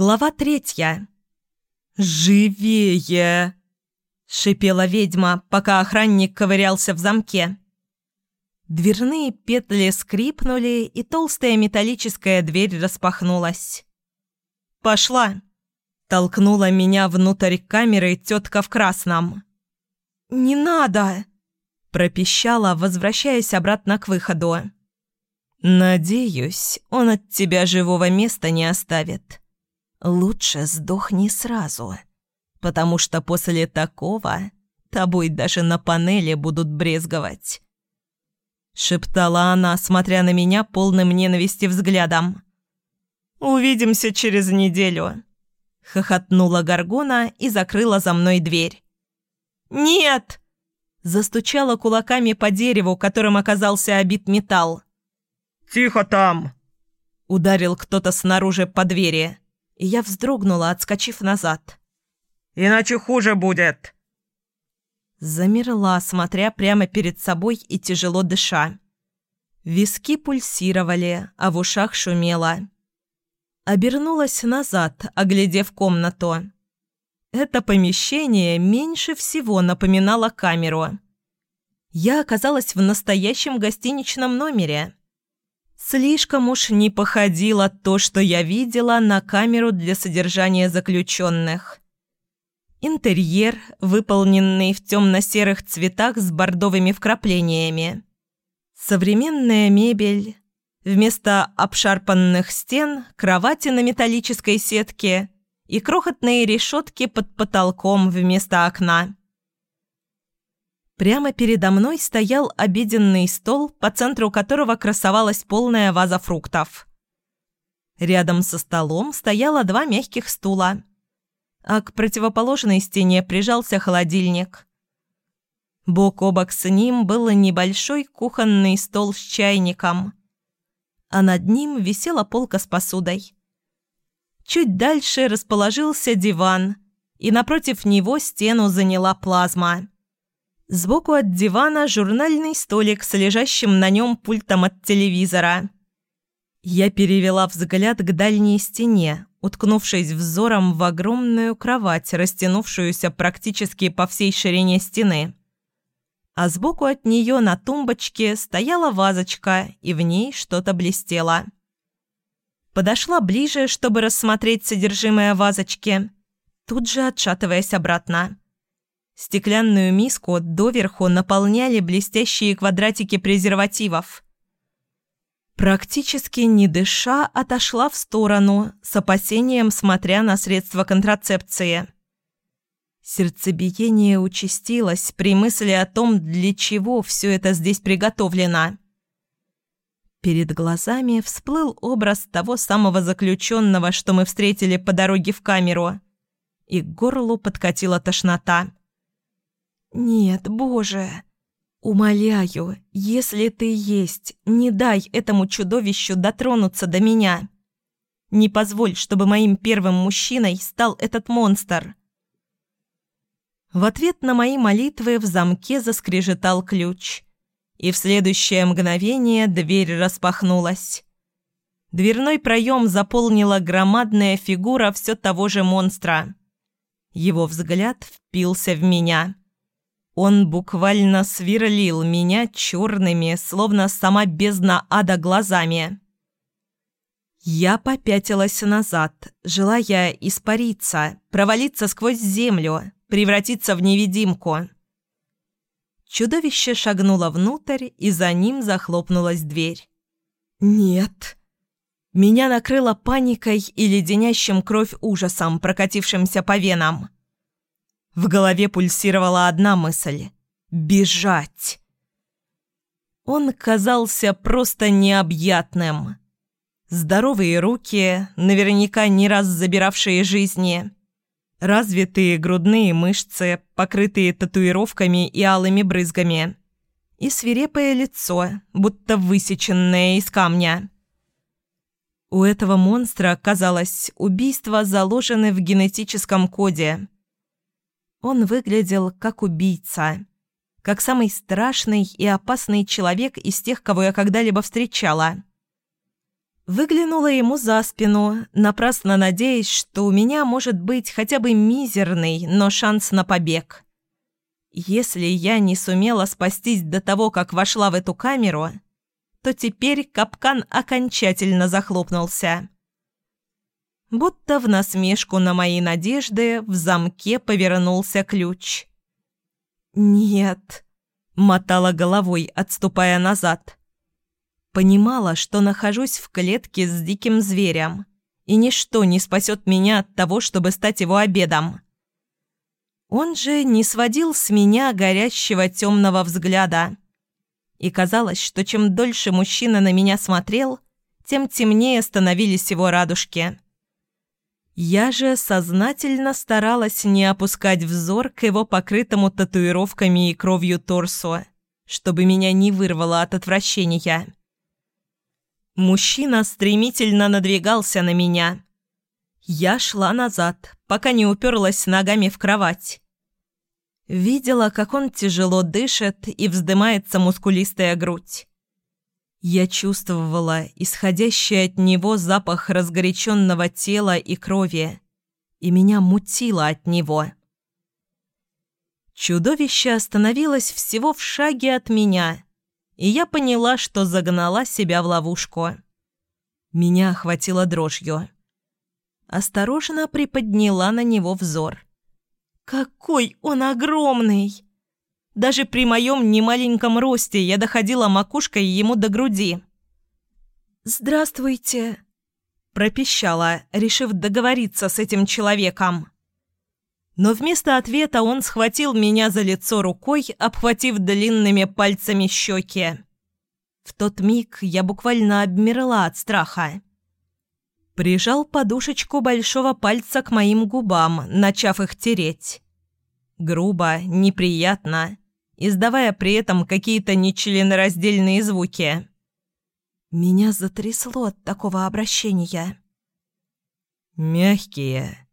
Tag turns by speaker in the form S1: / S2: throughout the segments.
S1: Глава третья. «Живее!» – шипела ведьма, пока охранник ковырялся в замке. Дверные петли скрипнули, и толстая металлическая дверь распахнулась. «Пошла!» – толкнула меня внутрь камеры тетка в красном. «Не надо!» – пропищала, возвращаясь обратно к выходу. «Надеюсь, он от тебя живого места не оставит. Лучше сдохни сразу, потому что после такого тобой даже на панели будут брезговать». Шептала она, смотря на меня полным ненависти взглядом. «Увидимся через неделю», — хохотнула Гаргона и закрыла за мной дверь. «Нет!» — застучала кулаками по дереву, которым оказался обит металл.
S2: «Тихо там!»
S1: — ударил кто-то снаружи по двери, и я вздрогнула, отскочив назад.
S2: «Иначе хуже будет!»
S1: Замерла, смотря прямо перед собой и тяжело дыша. Виски пульсировали, а в ушах шумело. Обернулась назад, оглядев комнату. Это помещение меньше всего напоминало камеру. Я оказалась в настоящем гостиничном номере. Слишком уж не походило то, что я видела, на камеру для содержания заключенных. Интерьер, выполненный в темно-серых цветах с бордовыми вкраплениями. Современная мебель. Вместо обшарпанных стен – кровати на металлической сетке и крохотные решетки под потолком вместо окна. Прямо передо мной стоял обеденный стол, по центру которого красовалась полная ваза фруктов. Рядом со столом стояло два мягких стула, а к противоположной стене прижался холодильник. Бок о бок с ним был небольшой кухонный стол с чайником, а над ним висела полка с посудой. Чуть дальше расположился диван, и напротив него стену заняла плазма. Сбоку от дивана журнальный столик с лежащим на нем пультом от телевизора. Я перевела взгляд к дальней стене, уткнувшись взором в огромную кровать, растянувшуюся практически по всей ширине стены. А сбоку от нее на тумбочке стояла вазочка, и в ней что-то блестело. Подошла ближе, чтобы рассмотреть содержимое вазочки, тут же отшатываясь обратно. Стеклянную миску доверху наполняли блестящие квадратики презервативов. Практически не дыша, отошла в сторону, с опасением смотря на средства контрацепции. Сердцебиение участилось при мысли о том, для чего все это здесь приготовлено. Перед глазами всплыл образ того самого заключенного, что мы встретили по дороге в камеру, и к горлу подкатила тошнота. «Нет, Боже! Умоляю, если ты есть, не дай этому чудовищу дотронуться до меня. Не позволь, чтобы моим первым мужчиной стал этот монстр». В ответ на мои молитвы в замке заскрежетал ключ, и в следующее мгновение дверь распахнулась. Дверной проем заполнила громадная фигура все того же монстра. Его взгляд впился в меня. Он буквально сверлил меня черными, словно сама бездна ада глазами. Я попятилась назад, желая испариться, провалиться сквозь землю, превратиться в невидимку. Чудовище шагнуло внутрь, и за ним захлопнулась дверь. «Нет!» Меня накрыло паникой и леденящим кровь ужасом, прокатившимся по венам. В голове пульсировала одна мысль – бежать. Он казался просто необъятным. Здоровые руки, наверняка не раз забиравшие жизни. Развитые грудные мышцы, покрытые татуировками и алыми брызгами. И свирепое лицо, будто высеченное из камня. У этого монстра, казалось, убийства заложены в генетическом коде – он выглядел как убийца, как самый страшный и опасный человек из тех, кого я когда-либо встречала. Выглянула ему за спину, напрасно надеясь, что у меня может быть хотя бы мизерный, но шанс на побег. Если я не сумела спастись до того, как вошла в эту камеру, то теперь капкан окончательно захлопнулся. Будто в насмешку на мои надежды в замке повернулся ключ. «Нет», — мотала головой, отступая назад. Понимала, что нахожусь в клетке с диким зверем, и ничто не спасет меня от того, чтобы стать его обедом. Он же не сводил с меня горящего темного взгляда. И казалось, что чем дольше мужчина на меня смотрел, тем темнее становились его радужки. Я же сознательно старалась не опускать взор к его покрытому татуировками и кровью торсу, чтобы меня не вырвало от отвращения. Мужчина стремительно надвигался на меня. Я шла назад, пока не уперлась ногами в кровать. Видела, как он тяжело дышит и вздымается мускулистая грудь. Я чувствовала исходящий от него запах разгоряченного тела и крови, и меня мутило от него. Чудовище остановилось всего в шаге от меня — и я поняла, что загнала себя в ловушку. Меня охватило дрожью. Осторожно приподняла на него взор. «Какой он огромный!» Даже при моем немаленьком росте я доходила макушкой ему до груди. «Здравствуйте!» – пропищала, решив договориться с этим человеком. Но вместо ответа он схватил меня за лицо рукой, обхватив длинными пальцами щеки. В тот миг я буквально обмерла от страха. Прижал подушечку большого пальца к моим губам, начав их тереть. Грубо, неприятно, издавая при этом какие-то нечленораздельные звуки. Меня затрясло от такого обращения. «Мягкие»,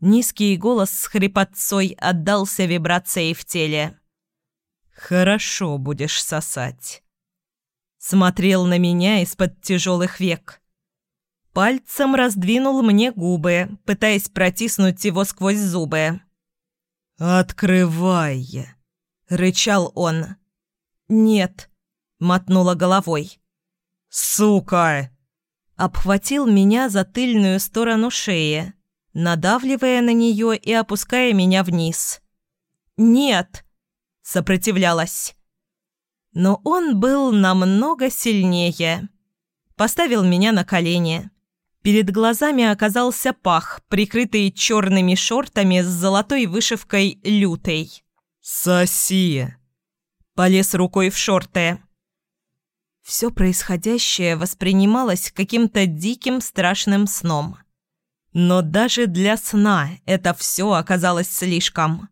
S1: Низкий голос с хрипотцой отдался вибрацией в теле. «Хорошо будешь сосать». Смотрел на меня из-под тяжелых век. Пальцем раздвинул мне губы, пытаясь протиснуть его сквозь зубы. «Открывай!» — рычал он. «Нет», — мотнула головой. «Сука!» Обхватил меня за тыльную сторону шеи надавливая на нее и опуская меня вниз. «Нет!» – сопротивлялась. Но он был намного сильнее. Поставил меня на колени. Перед глазами оказался пах, прикрытый черными шортами с золотой вышивкой «лютой». «Соси!» Полез рукой в шорты. Все происходящее воспринималось каким-то диким страшным сном. Но даже для сна это все оказалось слишком.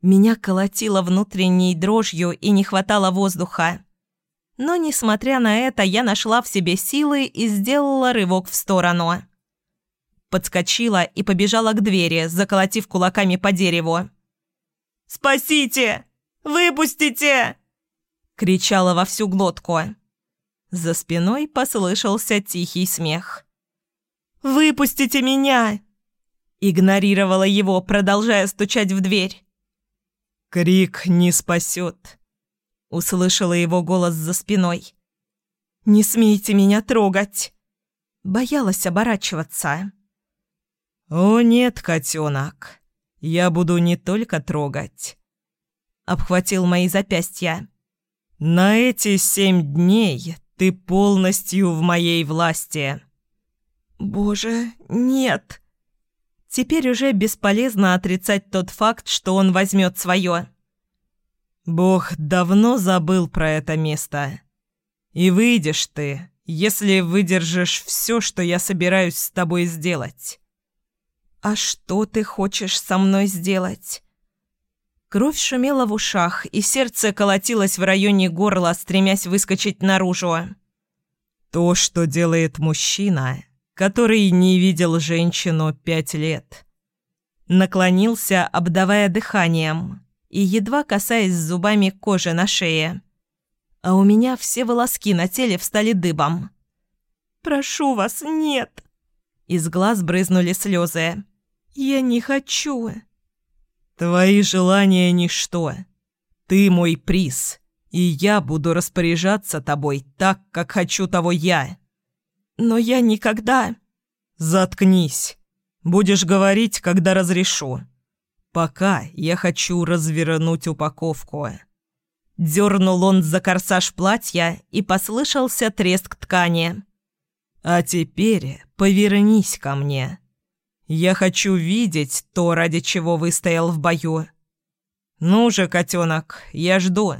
S1: Меня колотило внутренней дрожью и не хватало воздуха. Но, несмотря на это, я нашла в себе силы и сделала рывок в сторону. Подскочила и побежала к двери, заколотив кулаками по дереву. «Спасите! Выпустите!» кричала во всю глотку. За спиной послышался тихий смех. «Выпустите меня!» Игнорировала его, продолжая стучать в дверь. «Крик не спасет», — услышала его голос за спиной. «Не смейте меня трогать!» Боялась оборачиваться. «О нет, котенок, я буду не только трогать», — обхватил мои запястья. «На эти семь дней ты полностью в моей власти». «Боже, нет!» Теперь уже бесполезно отрицать тот факт, что он возьмет свое. «Бог давно забыл про это место. И выйдешь ты, если выдержишь все, что я собираюсь с тобой сделать». «А что ты хочешь со мной сделать?» Кровь шумела в ушах, и сердце колотилось в районе горла, стремясь выскочить наружу. «То, что делает мужчина, который не видел женщину пять лет. Наклонился, обдавая дыханием и едва касаясь зубами кожи на шее. А у меня все волоски на теле встали дыбом. Прошу вас, нет!» Из глаз брызнули слезы. «Я не хочу!»
S2: «Твои желания – ничто. Ты мой приз, и я буду распоряжаться тобой так, как хочу того я».
S1: «Но я никогда...»
S2: «Заткнись. Будешь говорить, когда разрешу. Пока я хочу развернуть упаковку».
S1: Дернул он за корсаж платья, и послышался треск ткани.
S2: «А теперь повернись ко мне. Я хочу видеть то, ради чего выстоял в бою. Ну же, котенок, я жду».